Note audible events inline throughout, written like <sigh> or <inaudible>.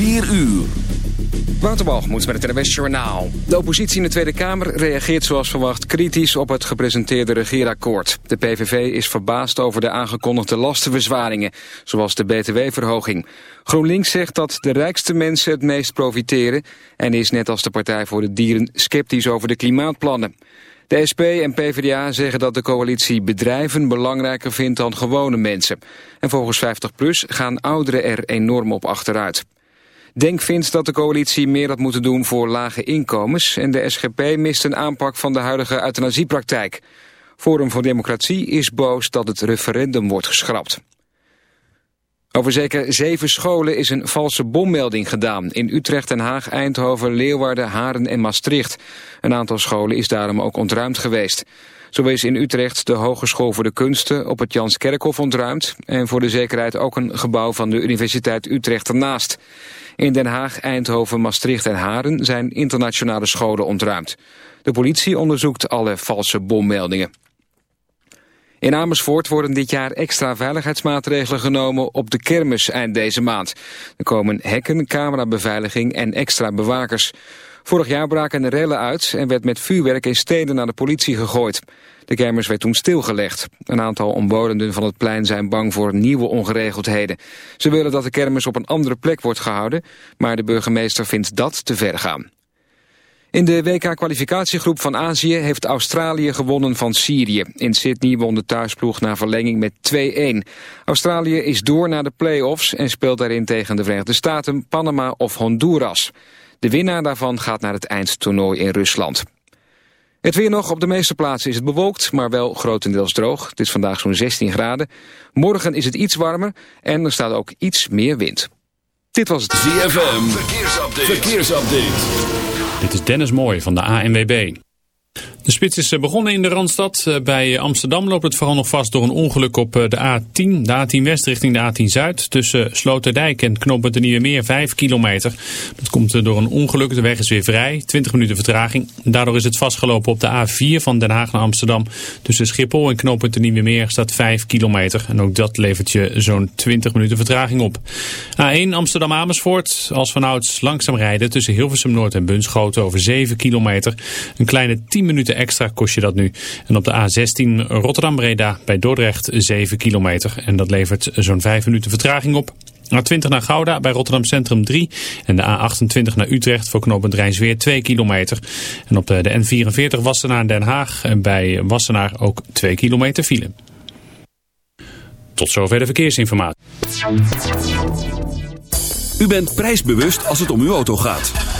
4 uur. moet met het NWS Journaal. De oppositie in de Tweede Kamer reageert zoals verwacht kritisch op het gepresenteerde regeerakkoord. De PVV is verbaasd over de aangekondigde lastenverzwaringen, zoals de btw-verhoging. GroenLinks zegt dat de rijkste mensen het meest profiteren... en is net als de Partij voor de Dieren sceptisch over de klimaatplannen. De SP en PvdA zeggen dat de coalitie bedrijven belangrijker vindt dan gewone mensen. En volgens 50PLUS gaan ouderen er enorm op achteruit. Denk vindt dat de coalitie meer had moeten doen voor lage inkomens... en de SGP mist een aanpak van de huidige euthanasiepraktijk. Forum voor Democratie is boos dat het referendum wordt geschrapt. Over zeker zeven scholen is een valse bommelding gedaan... in Utrecht, Den Haag, Eindhoven, Leeuwarden, Haren en Maastricht. Een aantal scholen is daarom ook ontruimd geweest. Zo is in Utrecht de Hogeschool voor de Kunsten op het Janskerkhof ontruimd... en voor de zekerheid ook een gebouw van de Universiteit Utrecht ernaast. In Den Haag, Eindhoven, Maastricht en Haren zijn internationale scholen ontruimd. De politie onderzoekt alle valse bommeldingen. In Amersfoort worden dit jaar extra veiligheidsmaatregelen genomen op de kermis eind deze maand. Er komen hekken, camerabeveiliging en extra bewakers. Vorig jaar braken er rellen uit en werd met vuurwerk in steden naar de politie gegooid. De kermis werd toen stilgelegd. Een aantal omwonenden van het plein zijn bang voor nieuwe ongeregeldheden. Ze willen dat de kermis op een andere plek wordt gehouden, maar de burgemeester vindt dat te ver gaan. In de WK-kwalificatiegroep van Azië heeft Australië gewonnen van Syrië. In Sydney won de thuisploeg na verlenging met 2-1. Australië is door naar de play-offs en speelt daarin tegen de Verenigde Staten, Panama of Honduras. De winnaar daarvan gaat naar het eindtoernooi in Rusland. Het weer nog. Op de meeste plaatsen is het bewolkt, maar wel grotendeels droog. Het is vandaag zo'n 16 graden. Morgen is het iets warmer en er staat ook iets meer wind. Dit was het ZFM. Verkeersupdate. Verkeersupdate. Dit is Dennis Mooij van de ANWB. De spits is eh, begonnen in de Randstad. Eh, bij Amsterdam loopt het vooral nog vast door een ongeluk op eh, de A10. De A10 West richting de A10 Zuid. Tussen Sloterdijk en Knooppunt de Nieuwe Meer 5 kilometer. Dat komt door een ongeluk. De weg is weer vrij. 20 minuten vertraging. Daardoor is het vastgelopen op de A4 van Den Haag naar Amsterdam. Tussen Schiphol en Knooppunt de Nieuwe Meer staat 5 kilometer. En ook dat levert je zo'n 20 minuten vertraging op. A1 Amsterdam Amersfoort. Als vanouds langzaam rijden tussen Hilversum Noord en Bunschoten over 7 kilometer. Een kleine 10 minuten extra kost je dat nu. En op de A16 Rotterdam-Breda bij Dordrecht 7 kilometer. En dat levert zo'n 5 minuten vertraging op. A20 naar Gouda bij Rotterdam Centrum 3. En de A28 naar Utrecht voor knooppunt Rijnsweer 2 kilometer. En op de, de N44 Wassenaar Den Haag bij Wassenaar ook 2 kilometer file. Tot zover de verkeersinformatie. U bent prijsbewust als het om uw auto gaat.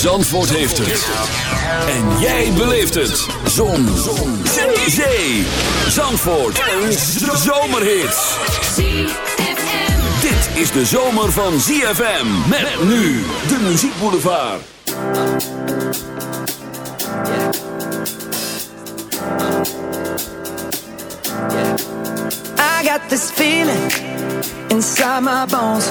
Zandvoort heeft het. En jij beleeft het. Zon. Zon. Zee. Zandvoort. Een zomerhit. Dit is de zomer van ZFM. Met nu de muziekboulevard. I got this feeling inside my bones.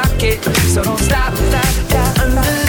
it, so don't stop, stop, stop.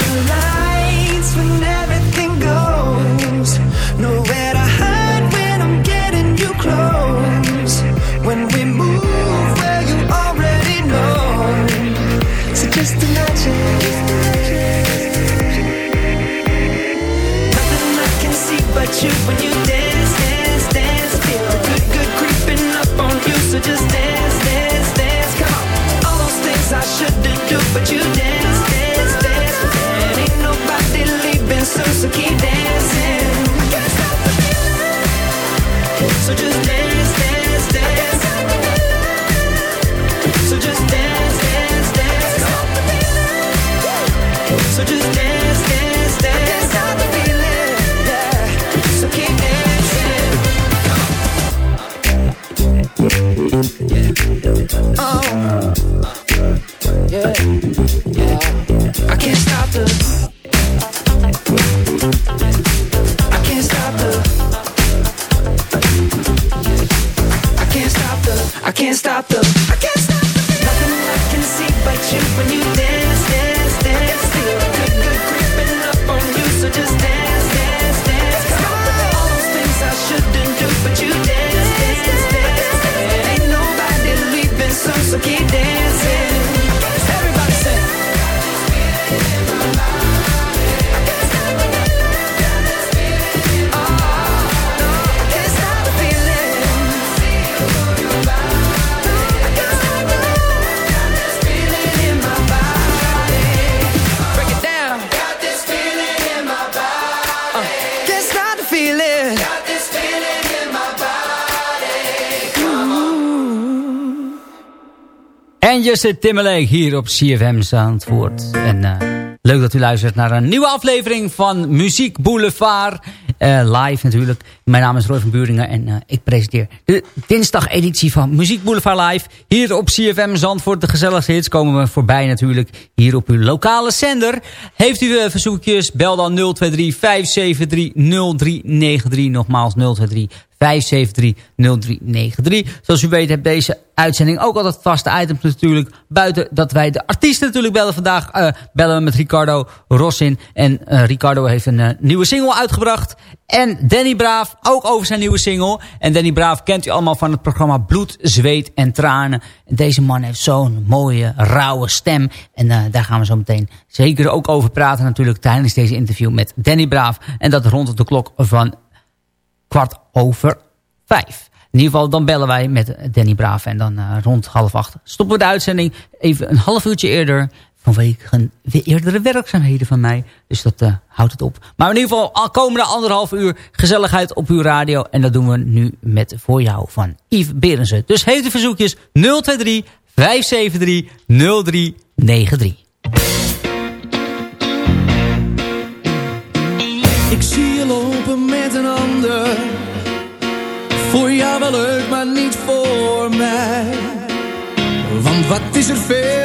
So just En Justin Timberlake hier op CFM Zandvoort. En eh, leuk dat u luistert naar een nieuwe aflevering van Muziek Boulevard. Eh, live natuurlijk. Mijn naam is Roy van Buringen en eh, ik presenteer de dinsdag editie van Muziek Boulevard Live. Hier op CFM Zandvoort. De gezelligste hits komen we voorbij natuurlijk hier op uw lokale zender. Heeft u uh, verzoekjes? Bel dan 023 573 0393. Nogmaals 023 573-0393. Zoals u weet heb deze uitzending ook altijd vaste items natuurlijk. Buiten dat wij de artiesten natuurlijk bellen. Vandaag uh, bellen we met Ricardo Rossin. En uh, Ricardo heeft een uh, nieuwe single uitgebracht. En Danny Braaf ook over zijn nieuwe single. En Danny Braaf kent u allemaal van het programma Bloed, Zweet en Tranen. En deze man heeft zo'n mooie, rauwe stem. En daar gaan we zo meteen zeker ook over praten natuurlijk tijdens deze interview met Danny Braaf. En dat rond de klok van kwart over vijf. In ieder geval, dan bellen wij met Danny Braaf. En dan uh, rond half acht stoppen we de uitzending. Even een half uurtje eerder. Vanwege eerdere werkzaamheden van mij. Dus dat uh, houdt het op. Maar in ieder geval, al komende anderhalf uur gezelligheid op uw radio. En dat doen we nu met Voor jou van Yves Berensen. Dus heeft u verzoekjes 023 573 0393. Leuk, maar niet voor mij. Want wat is er veel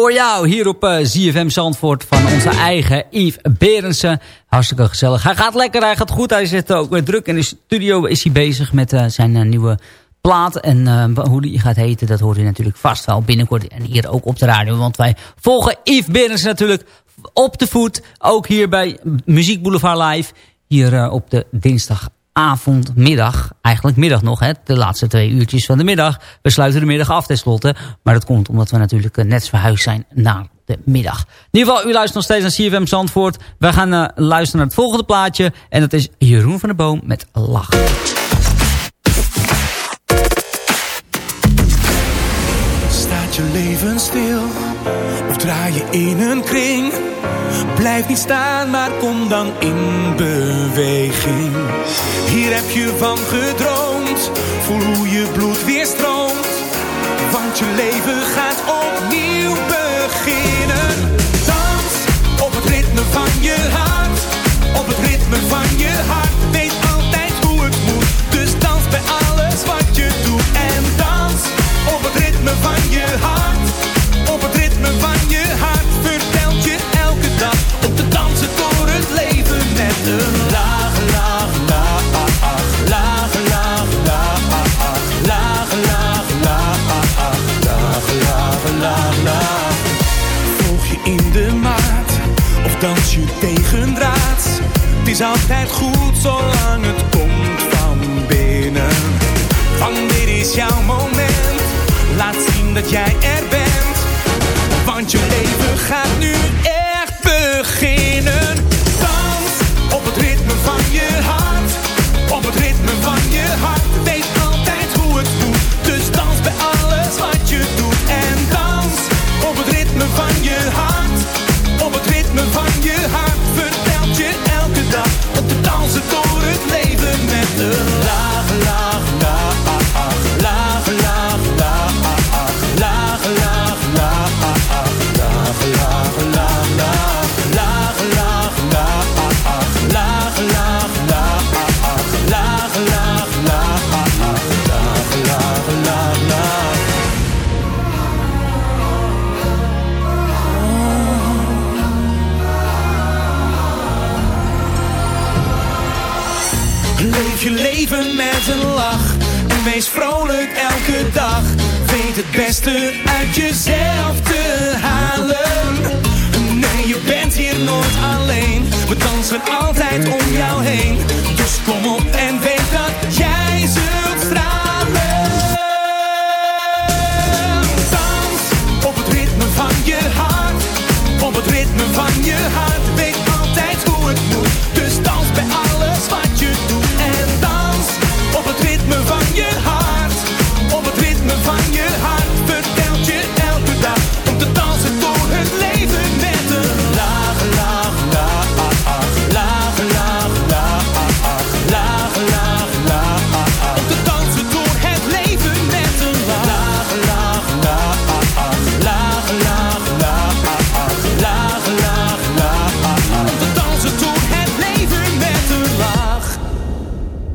Voor jou hier op eh, ZFM Zandvoort van onze eigen Yves Berensen. Hartstikke gezellig. Hij gaat lekker, hij gaat goed. Hij zit ook weer druk in de studio. Is hij bezig met eh, zijn eh, nieuwe plaat. En hoe die gaat heten, dat hoort u natuurlijk vast wel binnenkort. En hier ook op de radio. Want wij volgen Yves Berensen natuurlijk op de voet. Ook hier bij Muziek Boulevard Live. Hier op de dinsdagavond, middag. Eigenlijk middag nog, hè. De laatste twee uurtjes van de middag. We sluiten de middag af tenslotte. Maar dat komt omdat we natuurlijk eh, net verhuisd zijn naar de middag. In ieder geval, u luistert nog steeds naar CFM Zandvoort. We gaan eh, luisteren naar het volgende plaatje. En dat is Jeroen van der Boom met Lach. Leven stil of draai je in een kring? Blijf niet staan, maar kom dan in beweging. Hier heb je van gedroomd, voel hoe je bloed weer stroomt. Want je leven gaat opnieuw beginnen. Dans op het ritme van je hart, op het ritme van je hart. Weet altijd hoe het moet, dus dans bij alles wat je doet. En dans op het ritme van je hart, altijd goed zolang het komt van binnen. Dit is jouw moment, laat zien dat jij er bent. Elke dag. Weet het beste uit jezelf te halen. Nee, je bent hier nooit alleen. We dansen altijd om jou heen. Dus kom op en weet dat jij zult stralen. Dans op het ritme van je hart. Op het ritme van je hart.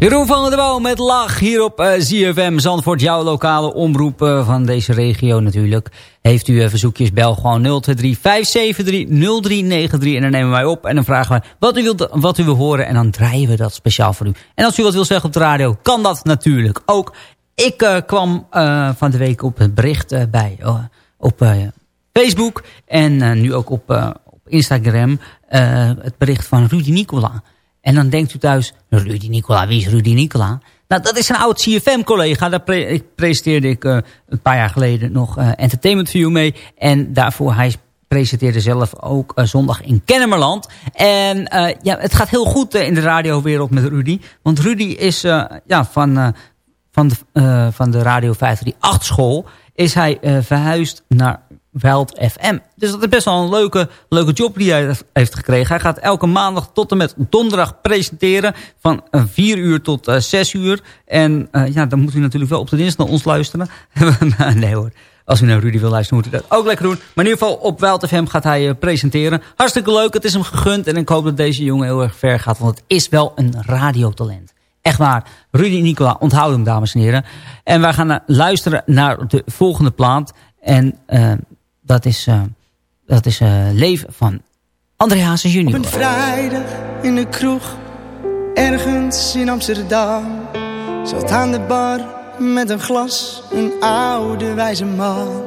Jeroen van der Bouw met Lach hier op uh, ZFM Zandvoort. Jouw lokale omroep uh, van deze regio natuurlijk. Heeft u uh, verzoekjes, bel gewoon 023-573-0393. En dan nemen wij op en dan vragen we wat u, wilt, wat u wil horen. En dan draaien we dat speciaal voor u. En als u wat wil zeggen op de radio, kan dat natuurlijk ook. Ik kwam van de week op het bericht bij op Facebook. En nu ook op, op Instagram. het bericht van Rudy Nicola. En dan denkt u thuis, Rudy Nicola, wie is Rudy Nicola? Nou, dat is een oud CFM-collega. Daar pre presenteerde ik uh, een paar jaar geleden nog uh, Entertainment View mee. En daarvoor, hij presenteerde zelf ook uh, zondag in Kennemerland. En ja, het gaat heel goed in de radiowereld met Rudy. Want Rudy is ja, van, van, de, van de Radio 538 school... is hij verhuisd naar Wild FM. Dus dat is best wel een leuke, leuke job die hij heeft gekregen. Hij gaat elke maandag tot en met donderdag presenteren. Van 4 uur tot uh, 6 uur. En uh, ja, dan moet u natuurlijk wel op de dienst naar ons luisteren. <laughs> nee hoor. Als u naar Rudy wil luisteren, moet u dat ook lekker doen. Maar in ieder geval op Wild FM gaat hij presenteren. Hartstikke leuk, het is hem gegund. En ik hoop dat deze jongen heel erg ver gaat. Want het is wel een radiotalent. Echt waar. Rudy Nicola, onthoud hem dames en heren. En wij gaan luisteren naar de volgende plaat. En dat is, uh, dat is uh, Leven van André Hazes junior. Op een vrijdag in de kroeg, ergens in Amsterdam. Zat aan de bar met een glas, een oude wijze man.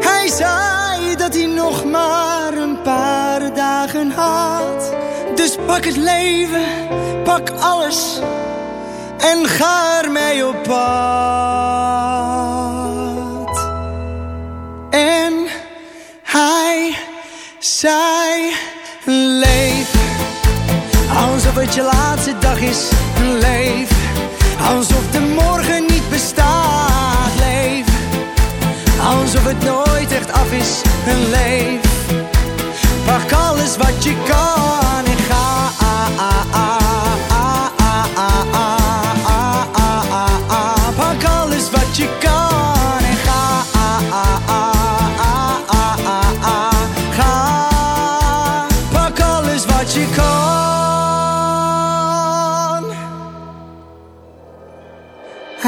Hij zei dat hij nog maar een paar dagen had. Dus pak het leven, pak alles en ga ermee op pad. En hij zei, leef Alsof het je laatste dag is, leef Alsof de morgen niet bestaat, leef Alsof het nooit echt af is, leef Pak alles wat je kan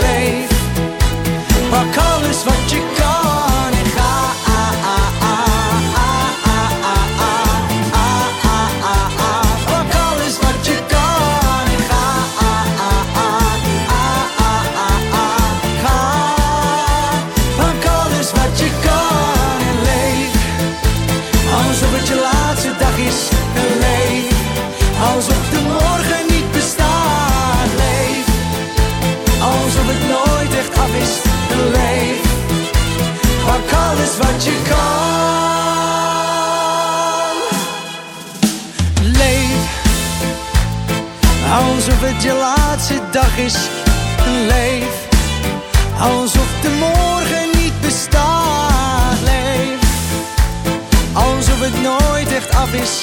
Leef Pak alles wat je je laatste dag is en leef. Alsof de morgen niet bestaat, leef. Alsof het nooit echt af is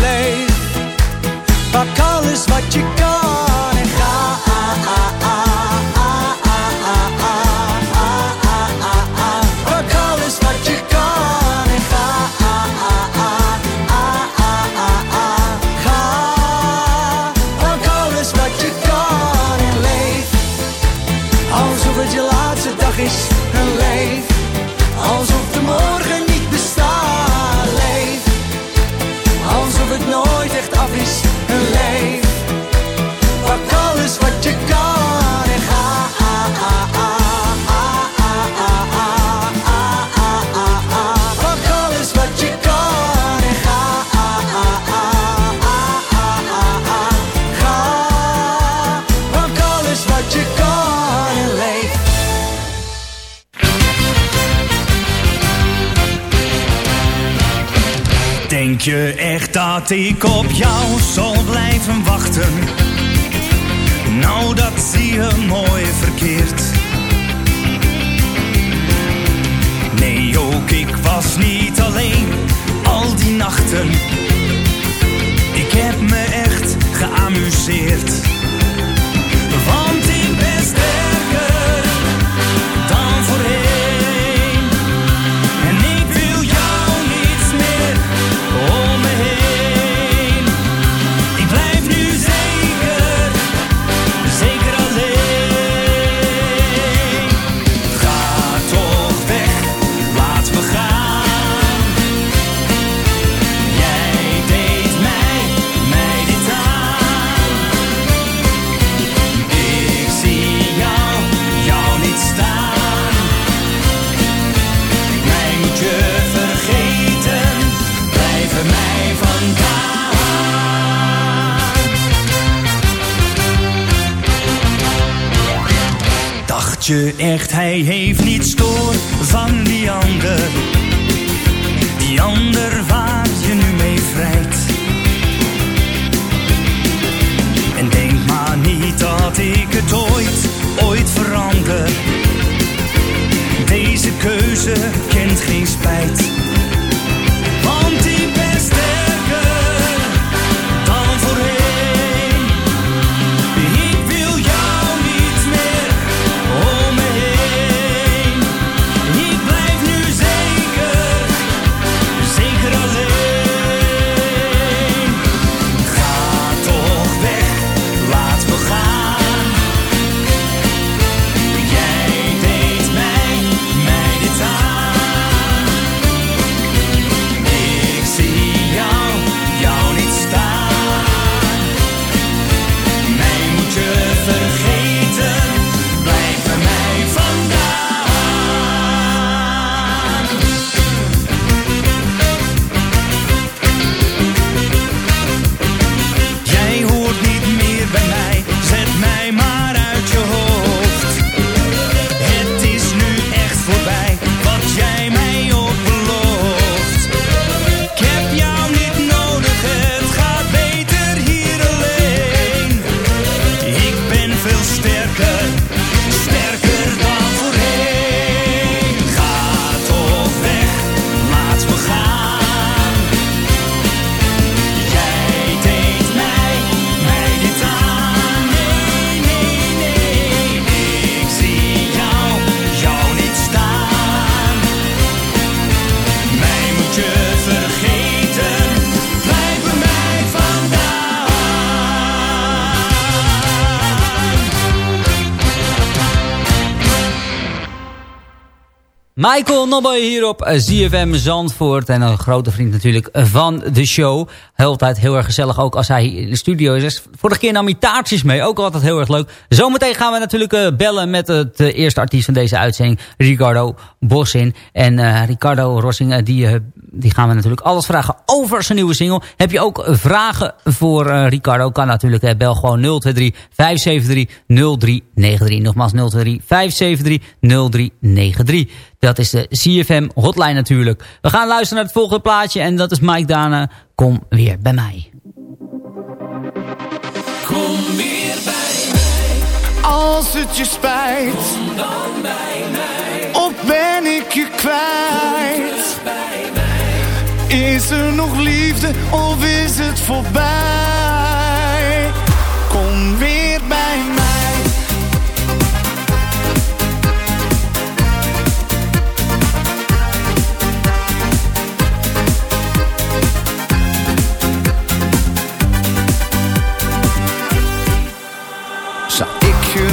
leef. Pak alles wat je kan en ga dat ik op jou zal blijven wachten? Nou, dat zie je mooi verkeerd. Nee, ook ik was niet alleen al die nachten. Ik heb me echt geamuseerd. Je echt, hij heeft niets door van die ander? Die ander waar je nu mee vrijt. En denk maar niet dat ik het ooit, ooit verander. Deze keuze kent geen spijt. Michael Nobbe hier op eh, ZFM Zandvoort. En een grote vriend natuurlijk van de show. Altijd heel erg gezellig, ook als hij in de studio is. Vorige keer nam hij mee, ook altijd heel erg leuk. Zometeen gaan we natuurlijk eh, bellen met het eh, eerste artiest van deze uitzending. Ricardo Bossin. En eh, Ricardo Rossing, eh, die, eh, die gaan we natuurlijk alles vragen over zijn nieuwe single. Heb je ook vragen voor eh, Ricardo? Kan natuurlijk, eh, bel gewoon 023 573 0393. Nogmaals 023 573 0393. Dat is de CFM hotline natuurlijk. We gaan luisteren naar het volgende plaatje. En dat is Mike Dana. Kom weer bij mij. Kom weer bij mij. Als het je spijt, Kom dan bij mij. of ben ik je kwijt? Bij mij. Is er nog liefde of is het voorbij?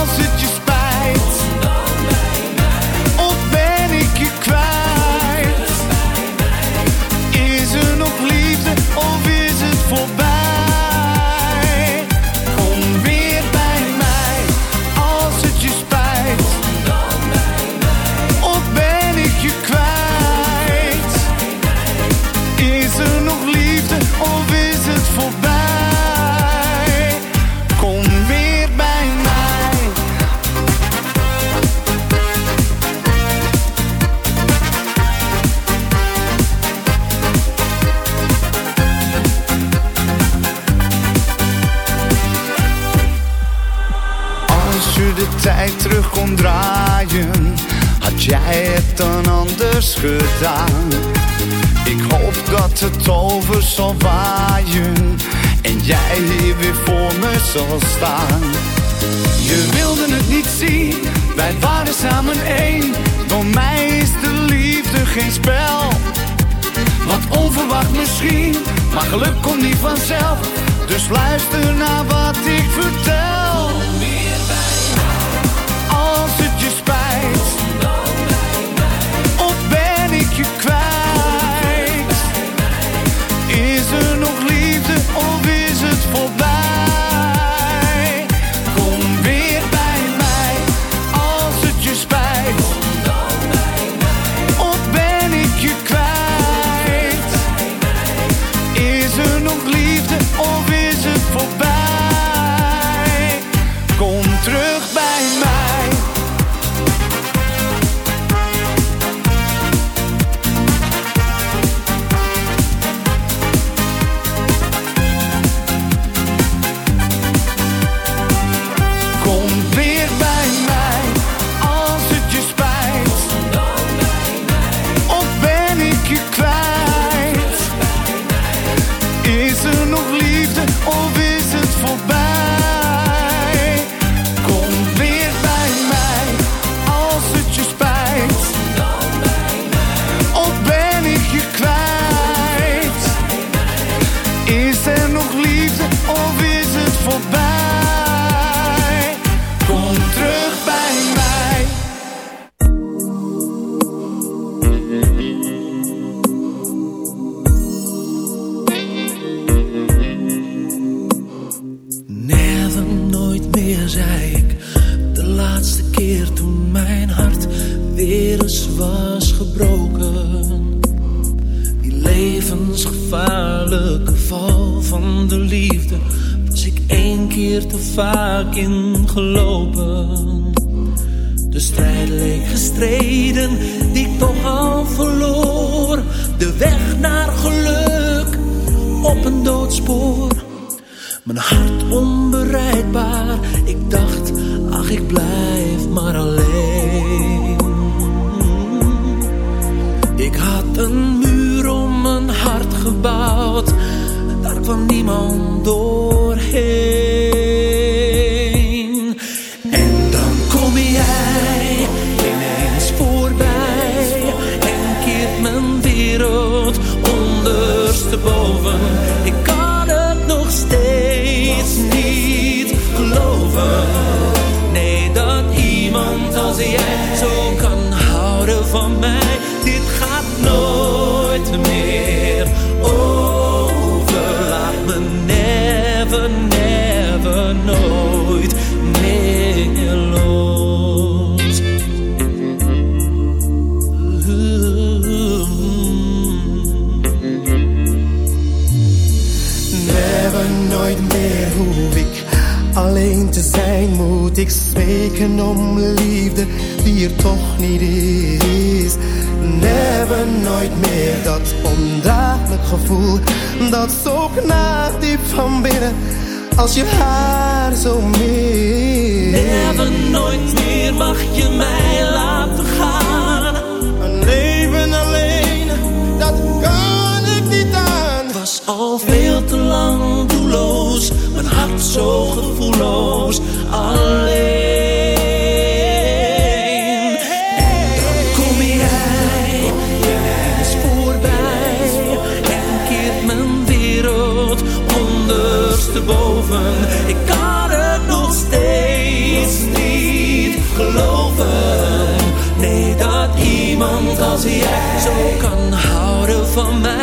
Als het Geluk komt niet vanzelf, dus luister naar wat ik vertel. zo kan houden van mij. spreken om liefde die er toch niet is. Never nooit meer dat ondraaglijk gevoel dat zo knaagt diep van binnen als je haar zo mist. Never nooit meer mag je mij laten gaan. Een leven alleen, dat kan ik niet aan. Was al veel te lang doelloos, mijn hart zo gevoelloos zo kan houden van mij.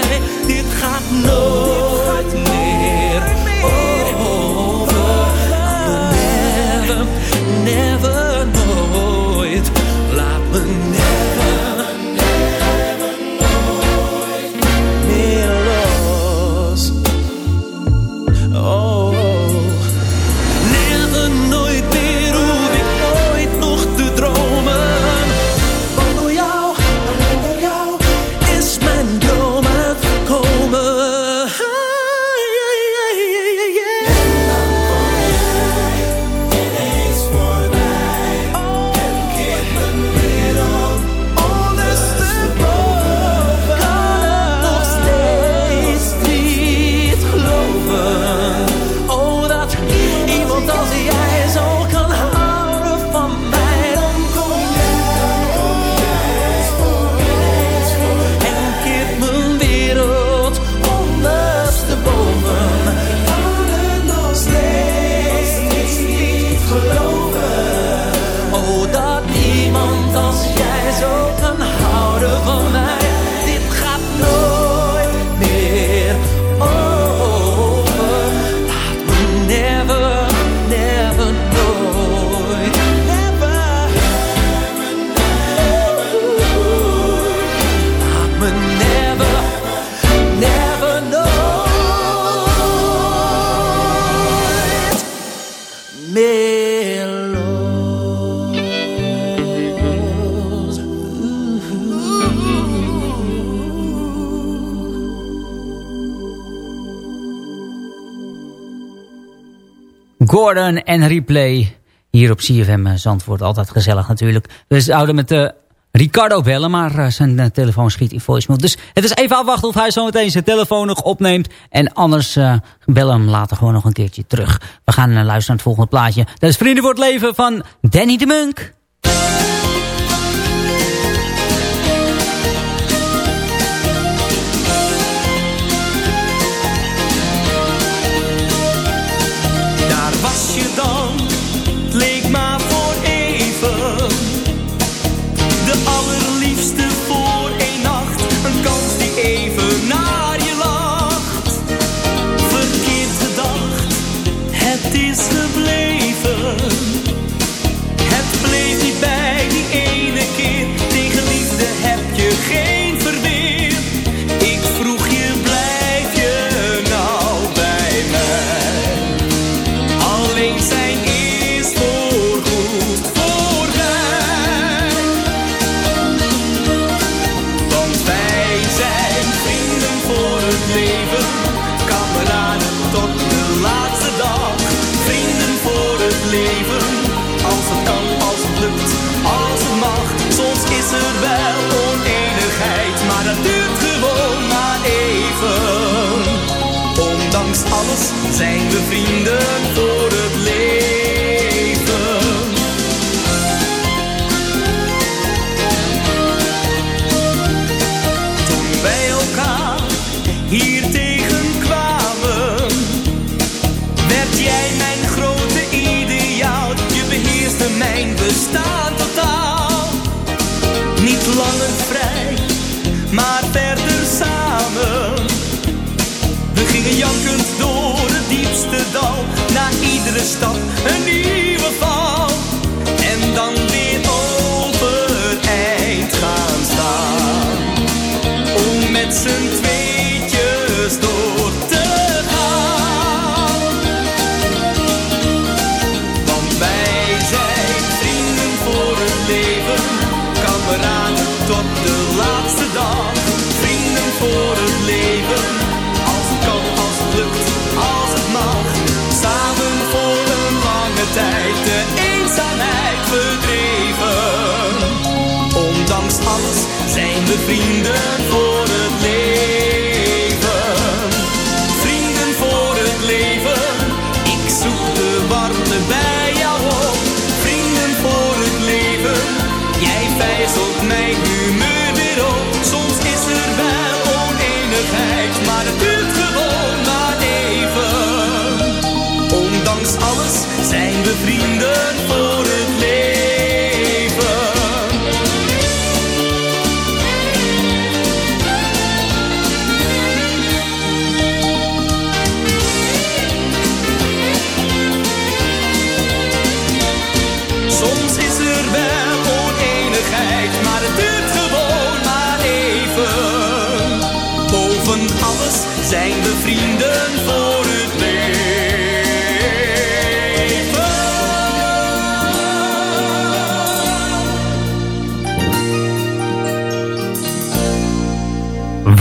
Gordon en Replay. Hier op CFM Zandvoort. Altijd gezellig natuurlijk. We houden met uh, Ricardo bellen. Maar uh, zijn uh, telefoon schiet in voicemail. Dus het is even afwachten of hij zo meteen zijn telefoon nog opneemt. En anders bellen hem later gewoon nog een keertje terug. We gaan luisteren naar het volgende plaatje. Dat is Vrienden voor het Leven van Danny de Munk.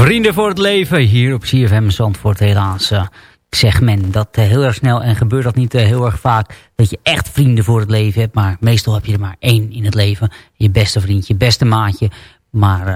Vrienden voor het leven hier op CFM Zandvoort helaas. eh, zegt men dat eh, heel erg snel en gebeurt dat niet eh, heel erg vaak. Dat je echt vrienden voor het leven hebt. Maar meestal heb je er maar één in het leven. Je beste vriendje, je beste maatje. Maar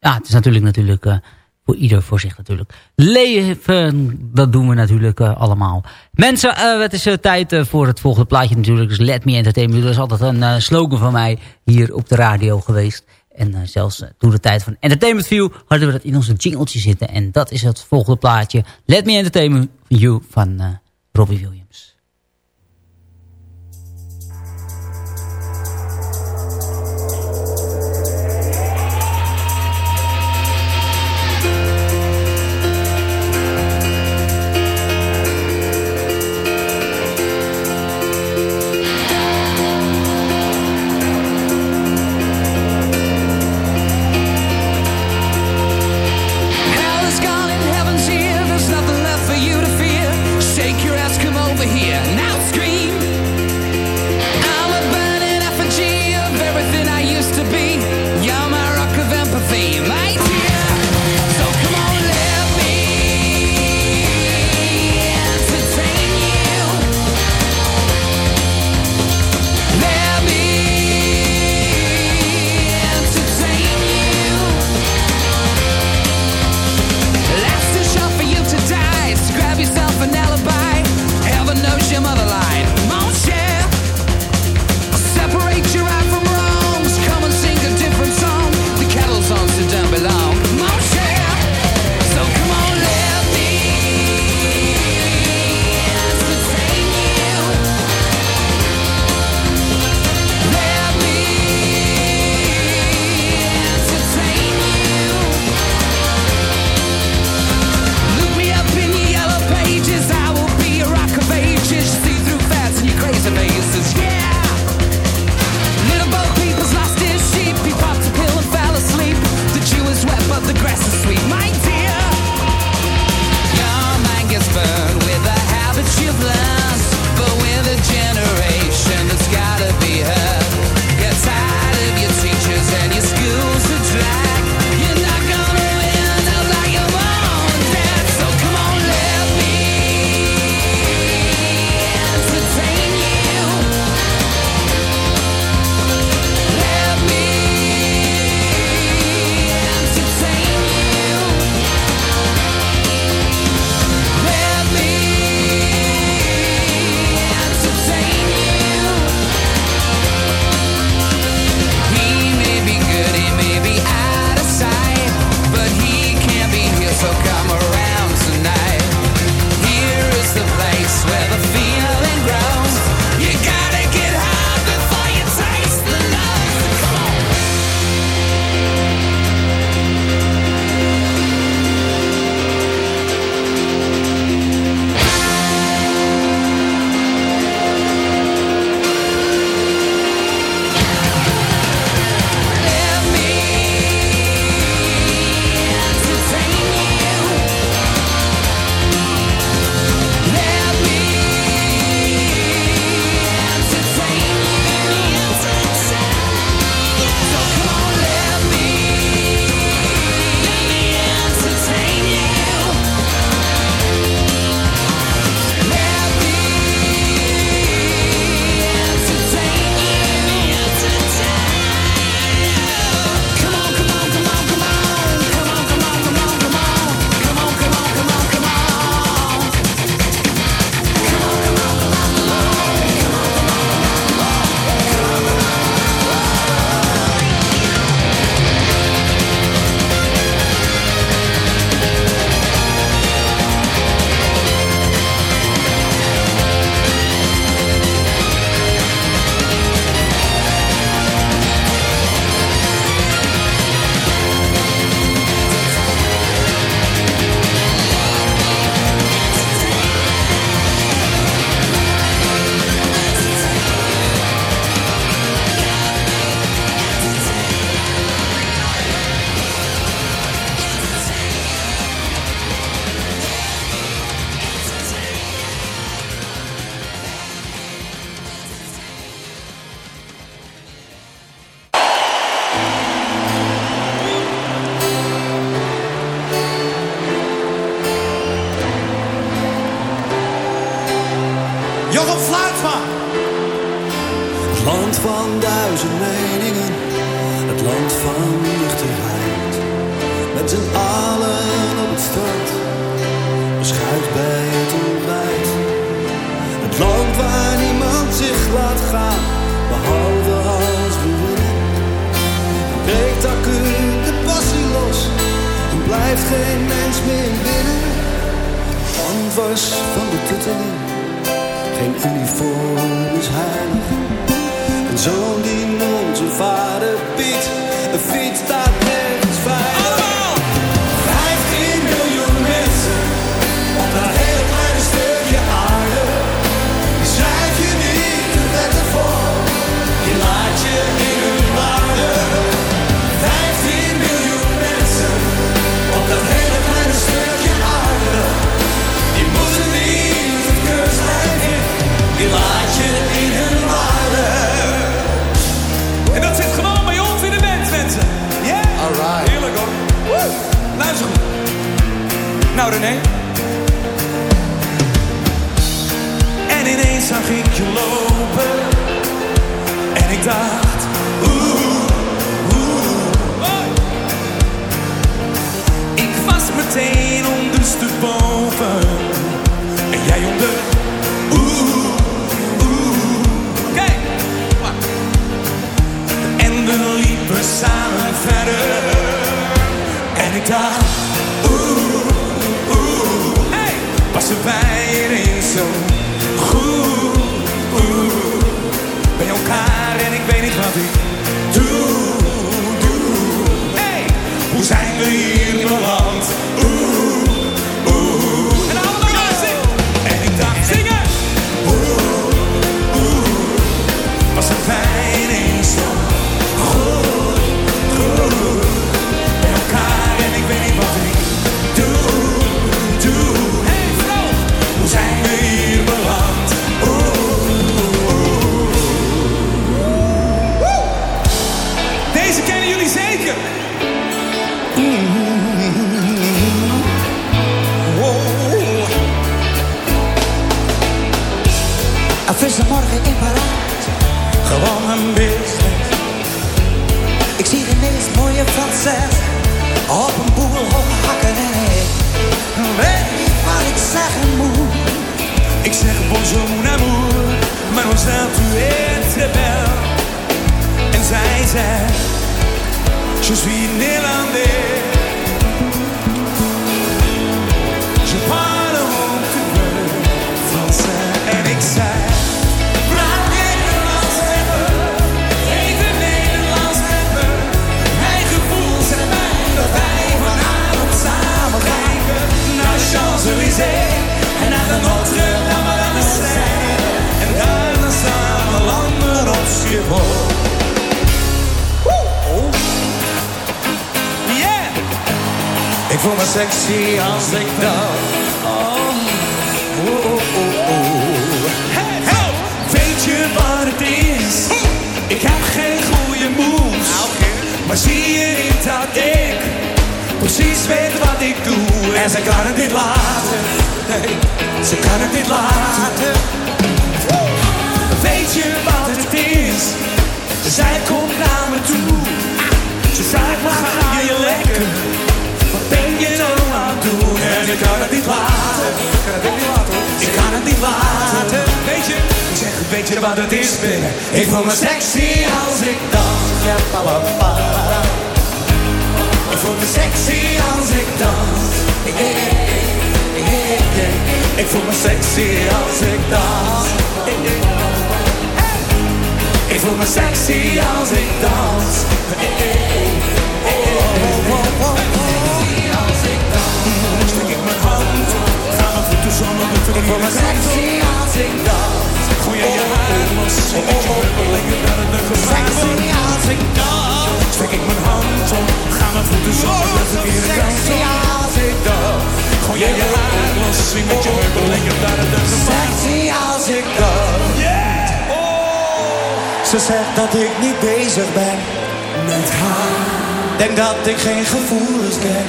ja, het is natuurlijk, natuurlijk voor ieder voor zich natuurlijk. Leven, dat doen we natuurlijk allemaal. Mensen, het is tijd voor het volgende plaatje natuurlijk. Dus Let Me Entertain. Dat is altijd een slogan van mij hier op de radio geweest. En eh, zelfs uh, toen de tijd van Entertainment View hadden we dat in onze jingletje zitten. En dat is het volgende plaatje. Let Me Entertain You van uh, Robbie Williams. Zag ik je lopen. En ik dacht, oeh, oeh. Hoi. Ik was meteen ondersteboven. En jij onder, oeh, oeh. Maar. En we liepen samen verder. En ik dacht, oeh, oeh. Hey, was er bij ineens zo bij elkaar en ik weet niet wat ik doe, doe. Hey, hoe zijn we hier beland? Oeh, oeh. En allemaal zingen. En ik dacht, zingen. Oeh, oeh. Was er bij ineens zo goed, goed. Frisse morgen in Parijs, gewoon een business. Ik zie de meest mooie Franses op een boel hoge hakken en weet niet wat ik zeggen moet. Ik zeg bonjour mon amour, mademoiselle tu es très belle. En zij zegt, je suis néerlandais. Voel me sexy als ik dans. Oh, oh, oh, oh, oh. Hey, hey. Weet je wat het is? Ik heb geen goede moves. Maar zie je niet dat ik precies weet wat ik doe? En ze kan het niet laten. Nee, ze kan het niet laten. Weet je wat het is? Zij komt naar me toe. Ze vraagt me, ga je lekker? Wat ben je nou aan het doen? En ik kan het niet laten. Ik kan het niet laten. Weet je, ik zeg, weet je wat het is, baby? Ik voel me sexy als ik dans. Ja, pa, pa, pa. Ik voel me sexy als ik dans. Eh, eh, eh, eh, eh. Ik voel me sexy als ik dans. Eh, eh. Ik voel me sexy als ik dans. Ik voel me sexy als ik dans. Gooi je je haar los, je huppelingen naar het gevaar Sexy als ik dans. Steek ik mijn hand op, ga mijn voeten zonder de verkeerde kant Sexy als ik dans. Gooi je je haar los, swing met je huppelingen naar het gevaar Sexy als ik dans. Ze zegt dat ik niet bezig ben met haar. Denk dat ik geen gevoelens ken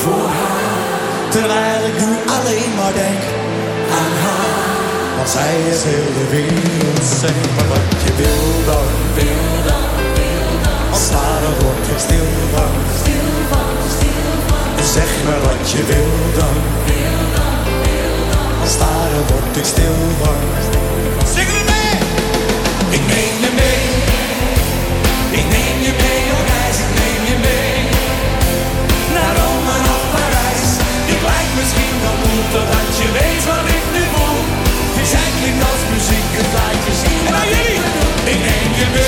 voor haar. Terwijl ik nu alleen maar denk aan haar. Want zij is heel de wereld, zeg maar wat je wil dan. Wil dan, wil dan. Als vader word ik stil van. Stil van, stil van. Dus zeg maar wat je wil dan. Wil dan, wil dan. Als vader word ik stil van. Zing er mee! Ik neem je mee. Ik neem je mee op reis, ik neem je mee. Naar Rome, naar Parijs. Ik lijkt misschien wel goed totdat je weet wat als muziek, het laat. En ik neem je.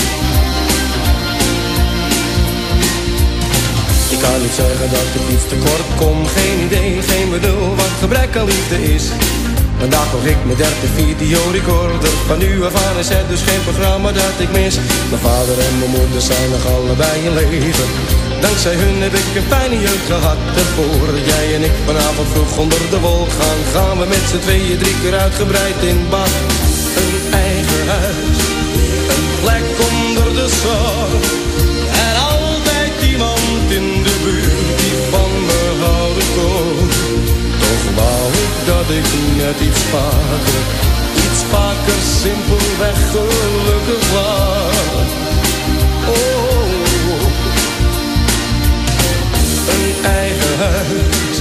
kan niet zeggen dat ik iets tekort kom. Geen idee, geen bedoel wat gebrek aan liefde is. Vandaag kocht ik mijn derde videorecorder. Van nu af aan is het dus geen programma dat ik mis. Mijn vader en mijn moeder zijn nog allebei in leven. Dankzij hun heb ik een fijne jeugd gehad. En voor jij en ik vanavond vroeg onder de wol gaan Gaan we met z'n tweeën drie keer uitgebreid in bad. Een eigen huis Een plek onder de zon dat ik net iets vaker Iets vaker simpelweg gelukkig was. Oh, een eigen huis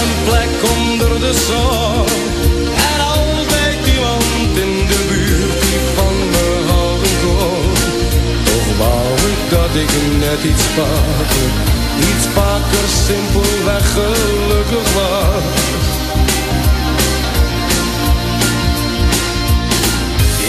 Een plek onder de zon. En altijd iemand in de buurt die van me houden Toch wou ik dat ik net iets vaker Iets vaker simpelweg gelukkig was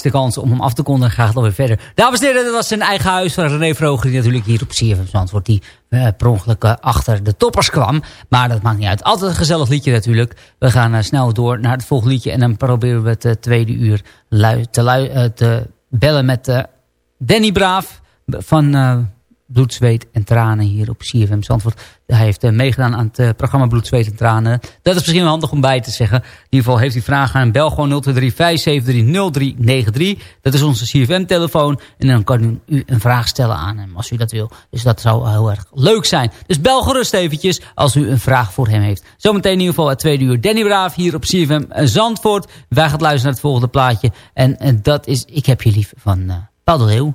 De kans om hem af te kondigen. Ga dan weer verder. Dames en heren, dat was zijn eigen huis van René Vroger. Die natuurlijk hier op CFM Zandvoort. Die eh, per ongeluk eh, achter de toppers kwam. Maar dat maakt niet uit. Altijd een gezellig liedje natuurlijk. We gaan eh, snel door naar het volgende liedje. En dan proberen we het tweede uur te, te bellen met Danny Braaf. Van Bloed, Zweet en Tranen hier op CFM Zandvoort. Hij heeft eh, meegedaan aan het eh, programma Bloed, Zweet en Tranen. Dat is misschien wel handig om bij te zeggen. In ieder geval heeft u vragen aan bel gewoon 023 Dat is onze CFM-telefoon. En dan kan u, een vraag stellen aan hem als u dat wil. Dus dat zou heel erg leuk zijn. Dus bel gerust eventjes als u een vraag voor hem heeft. Zometeen in ieder geval het tweede uur Danny Braaf hier op CFM Zandvoort. Wij gaan luisteren naar het volgende plaatje. En, en dat is Ik heb je lief van eh Leeuw.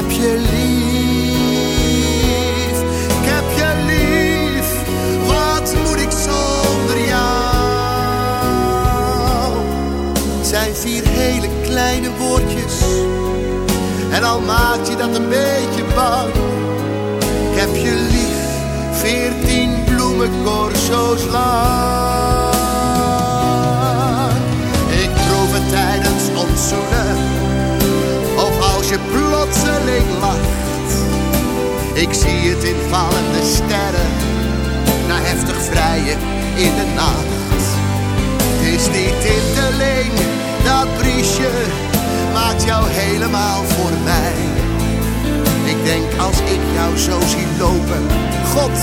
Heb je lief. Ik heb je lief. Wat moet ik zonder jou? Het zijn vier hele kleine woordjes. En al maakt je dat een beetje bang. Ik heb je lief. Veertien bloemencorso's lang. Je plotseling lacht. Ik zie het in vallende sterren. Na heftig vrijen in de nacht. Het is die tinteling, dat briesje. Maakt jou helemaal voor mij. Ik denk als ik jou zo zie lopen. God,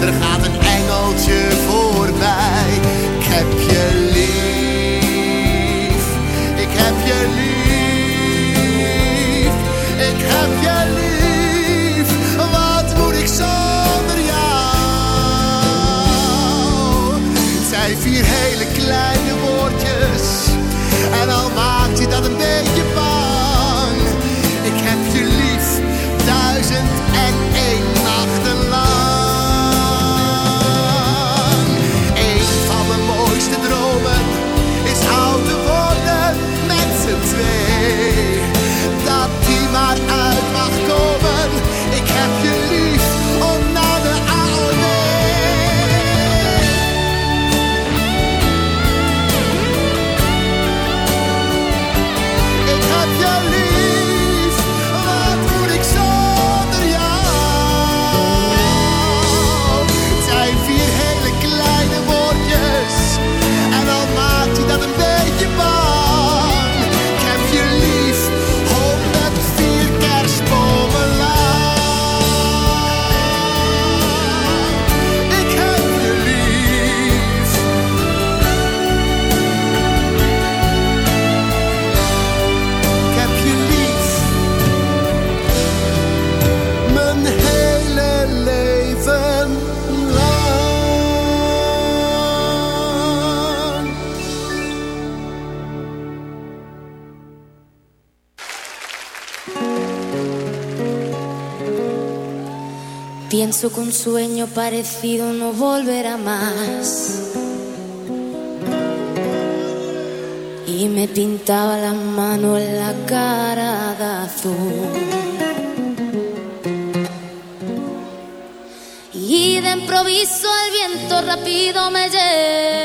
er gaat een engeltje voorbij. Ik heb je lief. Ik heb je lief. Vier hele kleine woordjes. En al maakt je dat een beetje Pienso que un sueño parecido no volverá más. Y me pintaba la mano en la cara de azul. Y de improviso el viento rápido me llevó.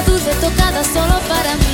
Dulce tocada solo para mí.